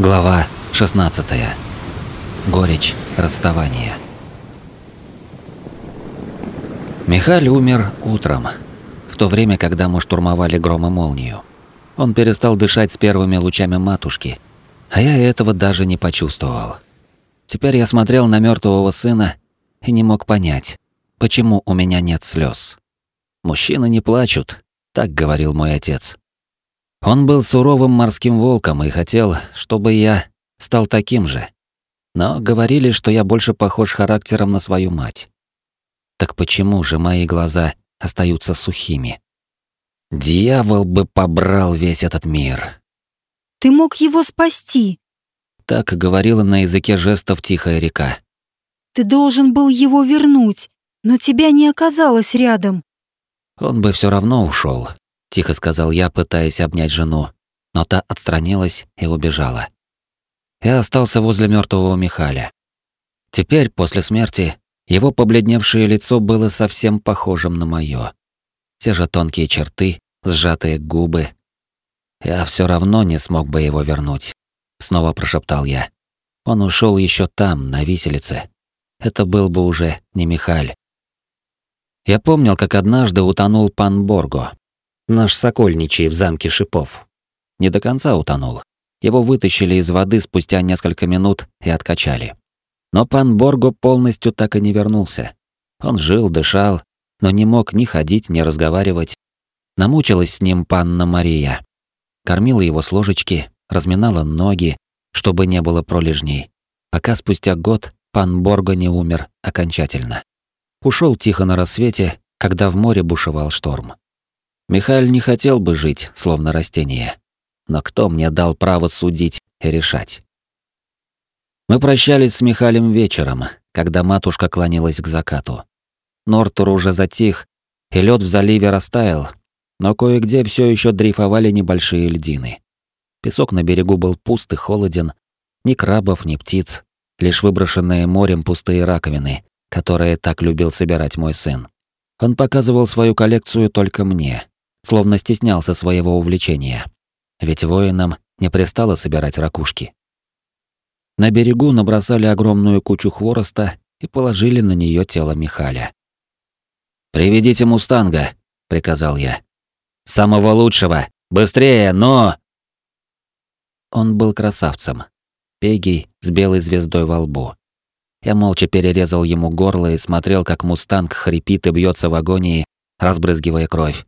Глава 16. Горечь расставания. Михаль умер утром, в то время, когда мы штурмовали гром и молнию. Он перестал дышать с первыми лучами матушки, а я этого даже не почувствовал. Теперь я смотрел на мертвого сына и не мог понять, почему у меня нет слез. Мужчины не плачут, так говорил мой отец. Он был суровым морским волком и хотел, чтобы я стал таким же. Но говорили, что я больше похож характером на свою мать. Так почему же мои глаза остаются сухими? Дьявол бы побрал весь этот мир. Ты мог его спасти. Так говорила на языке жестов тихая река. Ты должен был его вернуть, но тебя не оказалось рядом. Он бы все равно ушел, тихо сказал я, пытаясь обнять жену, но та отстранилась и убежала. Я остался возле мертвого Михаля. Теперь, после смерти, его побледневшее лицо было совсем похожим на мое. Те же тонкие черты, сжатые губы. Я все равно не смог бы его вернуть, снова прошептал я. Он ушел еще там, на виселице. Это был бы уже не Михаль. Я помнил, как однажды утонул пан Борго, наш сокольничий в замке шипов. Не до конца утонул. Его вытащили из воды спустя несколько минут и откачали. Но пан Борго полностью так и не вернулся. Он жил, дышал, но не мог ни ходить, ни разговаривать. Намучилась с ним панна Мария. Кормила его с ложечки, разминала ноги, чтобы не было пролежней. Пока спустя год пан Борго не умер окончательно. Ушел тихо на рассвете, когда в море бушевал шторм. Михаил не хотел бы жить, словно растение. Но кто мне дал право судить и решать? Мы прощались с Михалем вечером, когда матушка клонилась к закату. Нортур уже затих, и лед в заливе растаял, но кое-где все еще дрейфовали небольшие льдины. Песок на берегу был пуст и холоден, ни крабов, ни птиц, лишь выброшенные морем пустые раковины, которые так любил собирать мой сын. Он показывал свою коллекцию только мне, словно стеснялся своего увлечения. Ведь воинам не пристало собирать ракушки. На берегу набросали огромную кучу хвороста и положили на нее тело Михаля. «Приведите мустанга», — приказал я. «Самого лучшего! Быстрее, но...» Он был красавцем. Пегий с белой звездой во лбу. Я молча перерезал ему горло и смотрел, как мустанг хрипит и бьется в агонии, разбрызгивая кровь.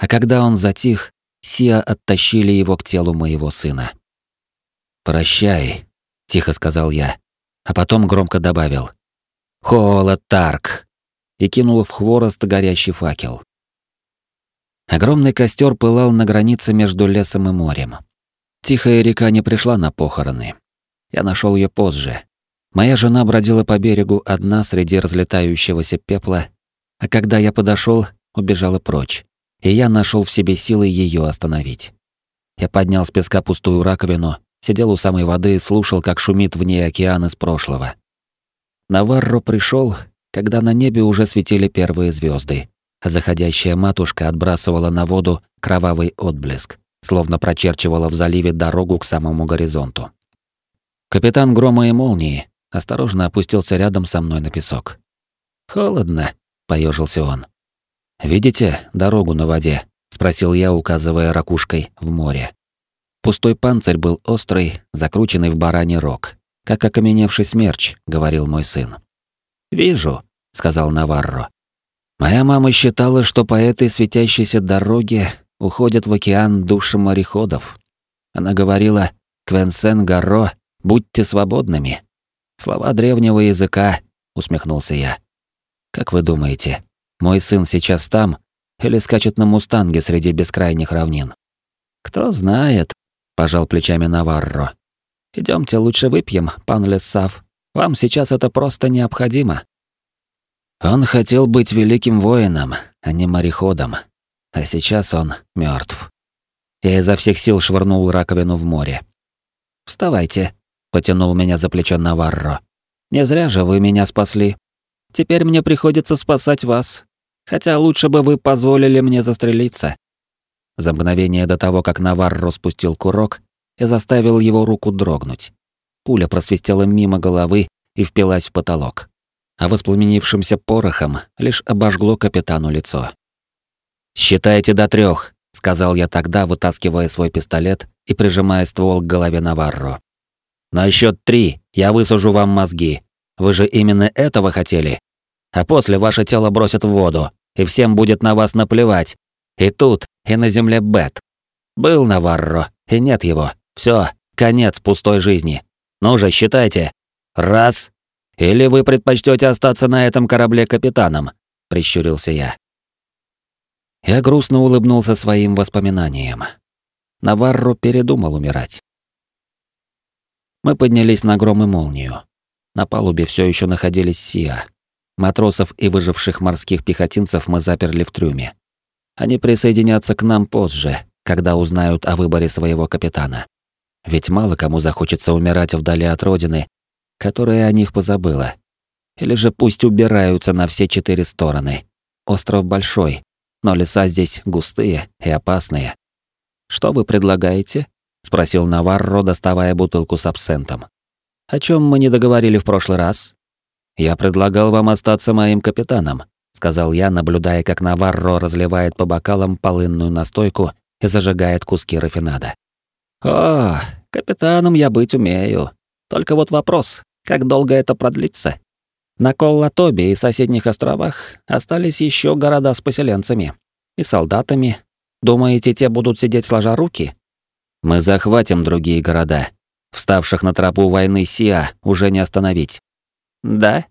А когда он затих, Сиа оттащили его к телу моего сына. «Прощай», — тихо сказал я, а потом громко добавил. «Холод, Тарк!» и кинул в хворост горящий факел. Огромный костер пылал на границе между лесом и морем. Тихая река не пришла на похороны. Я нашел ее позже. Моя жена бродила по берегу одна среди разлетающегося пепла, а когда я подошел, убежала прочь и я нашел в себе силы ее остановить. Я поднял с песка пустую раковину, сидел у самой воды и слушал, как шумит в ней океан из прошлого. Наварро пришел, когда на небе уже светили первые звезды, а заходящая матушка отбрасывала на воду кровавый отблеск, словно прочерчивала в заливе дорогу к самому горизонту. Капитан Грома и Молнии осторожно опустился рядом со мной на песок. «Холодно», — поежился он. «Видите дорогу на воде?» — спросил я, указывая ракушкой в море. Пустой панцирь был острый, закрученный в бараний рог. «Как окаменевший смерч», — говорил мой сын. «Вижу», — сказал Наварро. «Моя мама считала, что по этой светящейся дороге уходят в океан души мореходов. Она говорила «Квенсен Гарро, будьте свободными». Слова древнего языка, усмехнулся я. Как вы думаете, мой сын сейчас там или скачет на мустанге среди бескрайних равнин. Кто знает, пожал плечами Наварро. Идемте лучше выпьем, пан Лессав. Вам сейчас это просто необходимо. Он хотел быть великим воином, а не мореходом. А сейчас он мертв. Я изо всех сил швырнул раковину в море. «Вставайте», — потянул меня за плечо Наварро. «Не зря же вы меня спасли. Теперь мне приходится спасать вас, Хотя лучше бы вы позволили мне застрелиться. За мгновение до того, как Наварро спустил курок, и заставил его руку дрогнуть. Пуля просвистела мимо головы и впилась в потолок. А воспламенившимся порохом лишь обожгло капитану лицо. «Считайте до трех, сказал я тогда, вытаскивая свой пистолет и прижимая ствол к голове Наварро. «На счет три я высажу вам мозги. Вы же именно этого хотели? А после ваше тело бросят в воду, и всем будет на вас наплевать. И тут, и на земле Бет. Был Наварро, и нет его. Все, конец пустой жизни. Ну же, считайте. Раз. Или вы предпочтете остаться на этом корабле капитаном? Прищурился я. Я грустно улыбнулся своим воспоминаниям. Наварро передумал умирать. Мы поднялись на гром и молнию. На палубе все еще находились Сиа. Матросов и выживших морских пехотинцев мы заперли в трюме. Они присоединятся к нам позже, когда узнают о выборе своего капитана. Ведь мало кому захочется умирать вдали от родины, которая о них позабыла. Или же пусть убираются на все четыре стороны. Остров большой, но леса здесь густые и опасные. Что вы предлагаете? спросил Наварро, доставая бутылку с абсентом. О чем мы не договорили в прошлый раз? Я предлагал вам остаться моим капитаном, сказал я, наблюдая, как Наварро разливает по бокалам полынную настойку и зажигает куски рафинада. О, капитаном я быть умею. Только вот вопрос, как долго это продлится? На Коллатобе и соседних островах остались еще города с поселенцами и солдатами. Думаете, те будут сидеть сложа руки? Мы захватим другие города. Вставших на тропу войны Сиа уже не остановить. Да?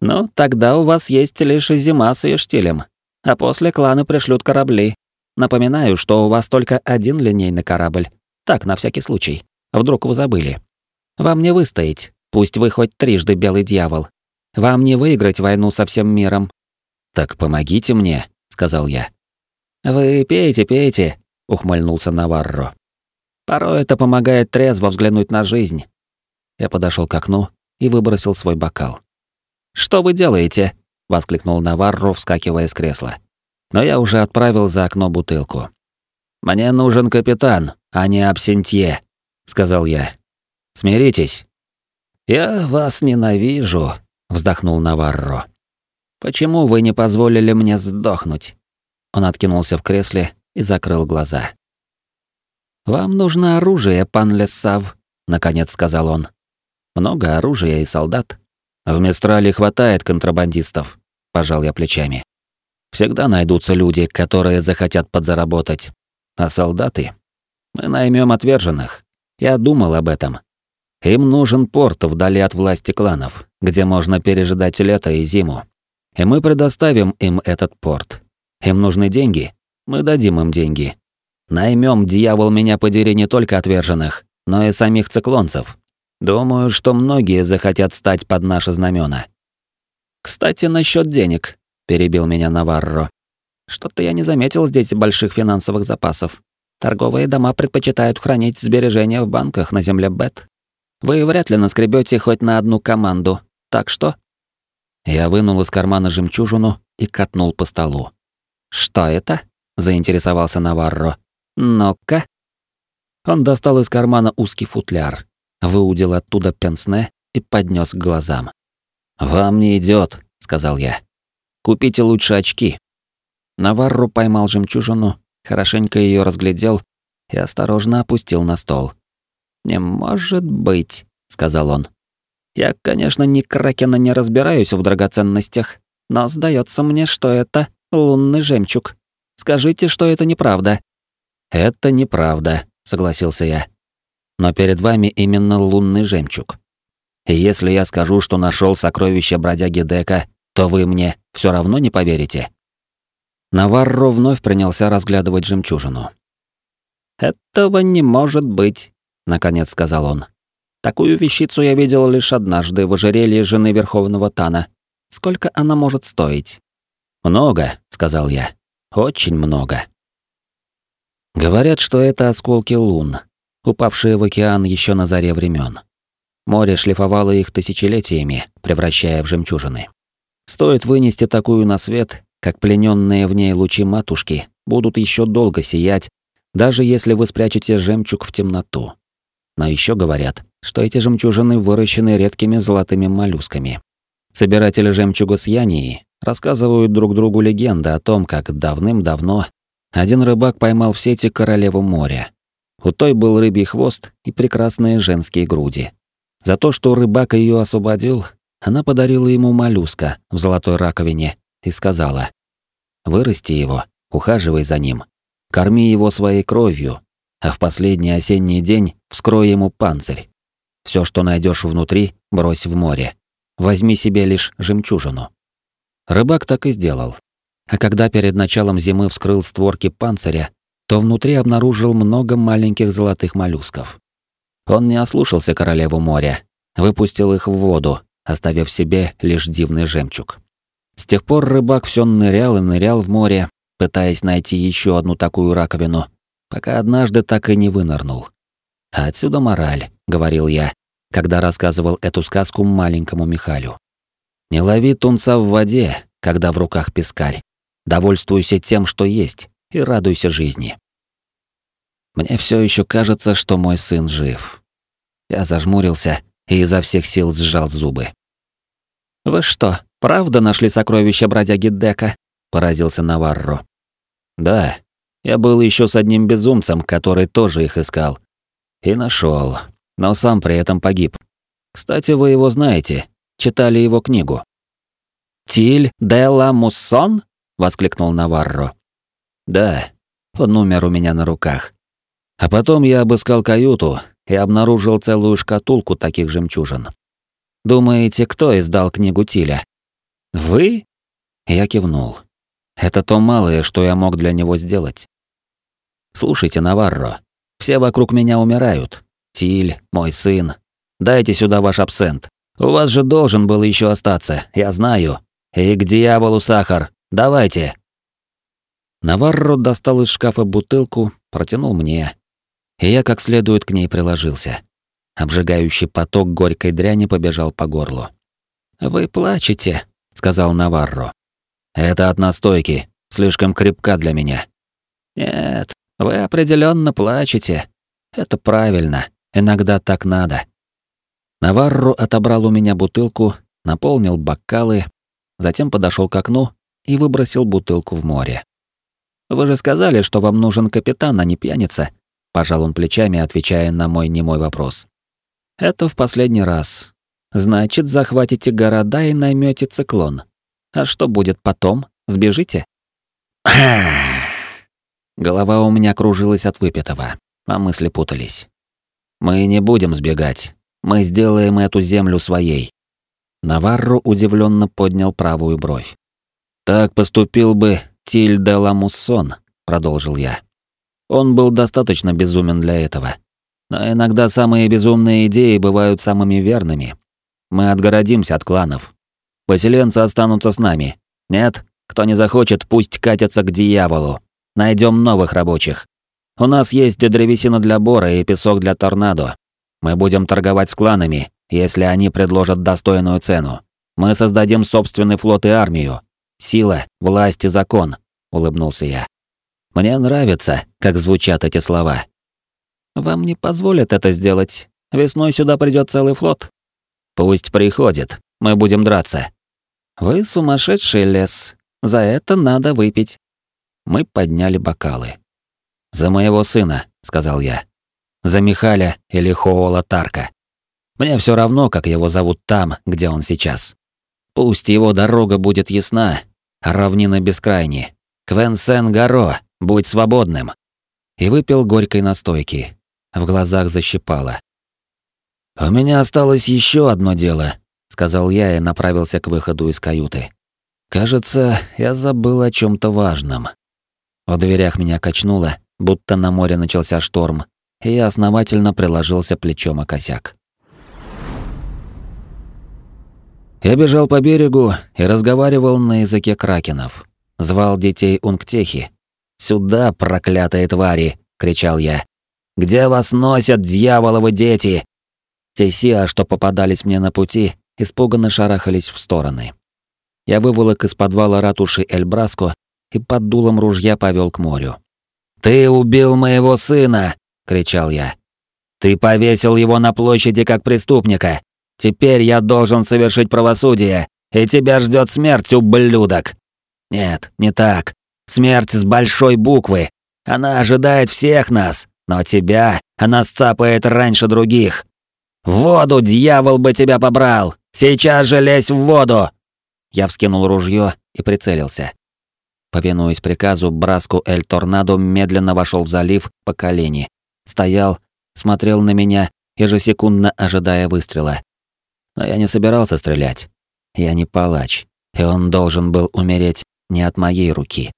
Ну, тогда у вас есть лишь зима с ее штилем. А после кланы пришлют корабли. Напоминаю, что у вас только один линейный корабль. Так, на всякий случай. Вдруг вы забыли. Вам не выстоять, пусть вы хоть трижды белый дьявол. Вам не выиграть войну со всем миром. Так помогите мне, сказал я. Вы пейте, пейте, ухмыльнулся Наварро. Порой это помогает трезво взглянуть на жизнь. Я подошел к окну и выбросил свой бокал. Что вы делаете? воскликнул Наварро, вскакивая с кресла. Но я уже отправил за окно бутылку. Мне нужен капитан, а не абсентье, сказал я. Смиритесь. Я вас ненавижу, вздохнул Наварро. Почему вы не позволили мне сдохнуть? Он откинулся в кресле и закрыл глаза. Вам нужно оружие, пан Лессав, наконец сказал он. Много оружия и солдат. В Мистрале хватает контрабандистов, пожал я плечами. Всегда найдутся люди, которые захотят подзаработать. А солдаты? Мы наймем отверженных. Я думал об этом. Им нужен порт вдали от власти кланов, где можно пережидать лето и зиму. И мы предоставим им этот порт. Им нужны деньги. Мы дадим им деньги. Наймем, дьявол меня подери, не только отверженных, но и самих циклонцев. Думаю, что многие захотят стать под наши знамена. Кстати, насчет денег, перебил меня Наварро. Что-то я не заметил здесь больших финансовых запасов. Торговые дома предпочитают хранить сбережения в банках на земле Бет. Вы вряд ли наскребете хоть на одну команду. Так что? Я вынул из кармана жемчужину и катнул по столу. Что это? заинтересовался Наварро. Ну-ка. Он достал из кармана узкий футляр, выудил оттуда пенсне и поднес к глазам. Вам не идет, сказал я. Купите лучше очки. Наварро поймал жемчужину, хорошенько ее разглядел и осторожно опустил на стол. «Не может быть», — сказал он. «Я, конечно, ни кракена не разбираюсь в драгоценностях, но сдается мне, что это лунный жемчуг. Скажите, что это неправда». «Это неправда», — согласился я. «Но перед вами именно лунный жемчуг. И если я скажу, что нашел сокровище бродяги Дека, то вы мне все равно не поверите». Наварро вновь принялся разглядывать жемчужину. «Этого не может быть», наконец сказал он. Такую вещицу я видел лишь однажды в ожерелье жены Верховного Тана. Сколько она может стоить? Много, сказал я. Очень много. Говорят, что это осколки лун, упавшие в океан еще на заре времен. Море шлифовало их тысячелетиями, превращая в жемчужины. Стоит вынести такую на свет, как плененные в ней лучи матушки будут еще долго сиять, даже если вы спрячете жемчуг в темноту. Но еще говорят, что эти жемчужины выращены редкими золотыми моллюсками. Собиратели жемчуга с Янии рассказывают друг другу легенды о том, как давным-давно один рыбак поймал в сети королеву моря. У той был рыбий хвост и прекрасные женские груди. За то, что рыбак ее освободил, она подарила ему моллюска в золотой раковине и сказала, «Вырасти его, ухаживай за ним, корми его своей кровью, а в последний осенний день вскрой ему панцирь. Все, что найдешь внутри, брось в море. Возьми себе лишь жемчужину». Рыбак так и сделал. А когда перед началом зимы вскрыл створки панциря, то внутри обнаружил много маленьких золотых моллюсков. Он не ослушался королеву моря, выпустил их в воду, оставив себе лишь дивный жемчуг. С тех пор рыбак все нырял и нырял в море, пытаясь найти еще одну такую раковину, пока однажды так и не вынырнул. А отсюда мораль, говорил я, когда рассказывал эту сказку маленькому Михалю. Не лови тунца в воде, когда в руках пескарь. Довольствуйся тем, что есть, и радуйся жизни. Мне все еще кажется, что мой сын жив. Я зажмурился и изо всех сил сжал зубы. «Вы что, правда нашли сокровища бродяги Дека?» — поразился Наварро. «Да, я был еще с одним безумцем, который тоже их искал. И нашел, но сам при этом погиб. Кстати, вы его знаете, читали его книгу». «Тиль де ла Муссон?» воскликнул Наварро. Да, он умер у меня на руках. А потом я обыскал каюту и обнаружил целую шкатулку таких жемчужин. Думаете, кто издал книгу Тиля? Вы? Я кивнул. Это то малое, что я мог для него сделать. Слушайте, Наварро, все вокруг меня умирают. Тиль, мой сын. Дайте сюда ваш абсент. У вас же должен был еще остаться, я знаю. И к дьяволу сахар, Давайте. Наварро достал из шкафа бутылку, протянул мне. И я как следует к ней приложился. Обжигающий поток горькой дряни побежал по горлу. «Вы плачете», — сказал Наварро. «Это от настойки, слишком крепка для меня». «Нет, вы определенно плачете. Это правильно, иногда так надо». Наварро отобрал у меня бутылку, наполнил бокалы, затем подошел к окну и выбросил бутылку в море. «Вы же сказали, что вам нужен капитан, а не пьяница», — пожал он плечами, отвечая на мой немой вопрос. «Это в последний раз. Значит, захватите города и наймете циклон. А что будет потом? Сбежите?» Голова у меня кружилась от выпитого, а мысли путались. «Мы не будем сбегать. Мы сделаем эту землю своей». Наварро удивленно поднял правую бровь. Так поступил бы Тиль де Ламуссон, продолжил я. Он был достаточно безумен для этого. Но иногда самые безумные идеи бывают самыми верными. Мы отгородимся от кланов. Поселенцы останутся с нами. Нет, кто не захочет, пусть катятся к дьяволу. Найдем новых рабочих. У нас есть древесина для бора и песок для торнадо. Мы будем торговать с кланами, если они предложат достойную цену. Мы создадим собственный флот и армию. Сила, власть и закон, улыбнулся я. Мне нравится, как звучат эти слова. Вам не позволят это сделать. Весной сюда придет целый флот. Пусть приходит. Мы будем драться. Вы сумасшедший лес. За это надо выпить. Мы подняли бокалы. За моего сына, сказал я. За Михаля или Хоола Тарка. Мне все равно, как его зовут там, где он сейчас. Пусть его дорога будет ясна, равнина бескрайни. Квенсен-Гаро, будь свободным. И выпил горькой настойки. В глазах защипало. «У меня осталось еще одно дело», — сказал я и направился к выходу из каюты. «Кажется, я забыл о чем то важном». В дверях меня качнуло, будто на море начался шторм, и я основательно приложился плечом о косяк. Я бежал по берегу и разговаривал на языке кракенов. Звал детей Унгтехи. «Сюда, проклятые твари!» — кричал я. «Где вас носят, дьяволовы дети?» Те сиа, что попадались мне на пути, испуганно шарахались в стороны. Я выволок из подвала ратуши Эльбраско и под дулом ружья повел к морю. «Ты убил моего сына!» — кричал я. Ты повесил его на площади как преступника. Теперь я должен совершить правосудие, и тебя ждет смерть, ублюдок. Нет, не так. Смерть с большой буквы. Она ожидает всех нас, но тебя она сцапает раньше других. В воду дьявол бы тебя побрал. Сейчас же лезь в воду. Я вскинул ружье и прицелился. Повинуясь приказу, Браску Эль Торнадо медленно вошел в залив по колени. Стоял, смотрел на меня, ежесекундно ожидая выстрела. Но я не собирался стрелять. Я не палач, и он должен был умереть не от моей руки.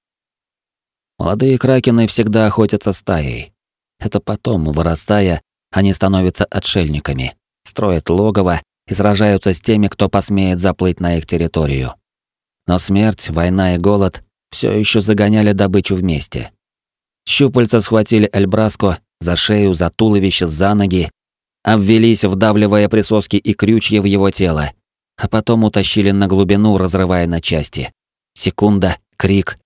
Молодые кракены всегда охотятся стаей. Это потом, вырастая, они становятся отшельниками, строят логово и сражаются с теми, кто посмеет заплыть на их территорию. Но смерть, война и голод все еще загоняли добычу вместе. Щупальца схватили Эльбраско за шею, за туловище, за ноги, обвелись, вдавливая присоски и крючья в его тело, а потом утащили на глубину, разрывая на части. Секунда, крик,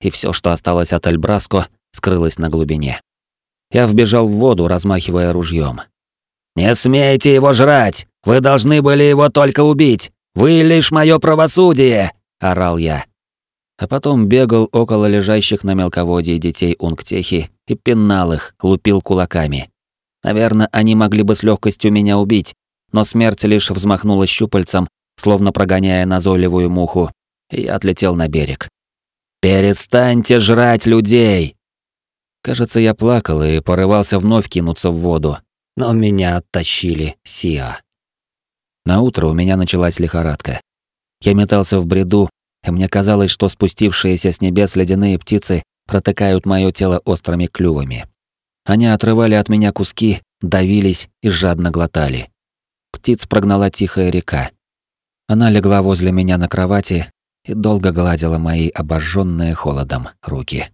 и все, что осталось от Эльбраско, скрылось на глубине. Я вбежал в воду, размахивая ружьем. «Не смейте его жрать! Вы должны были его только убить! Вы лишь мое правосудие!» — орал я а потом бегал около лежащих на мелководье детей Унгтехи и пинал их, лупил кулаками. Наверное, они могли бы с легкостью меня убить, но смерть лишь взмахнула щупальцем, словно прогоняя назойливую муху, и я отлетел на берег. «Перестаньте жрать людей!» Кажется, я плакал и порывался вновь кинуться в воду, но меня оттащили Сиа. На утро у меня началась лихорадка. Я метался в бреду, и мне казалось, что спустившиеся с небес ледяные птицы протыкают мое тело острыми клювами. Они отрывали от меня куски, давились и жадно глотали. Птиц прогнала тихая река. Она легла возле меня на кровати и долго гладила мои обожженные холодом руки.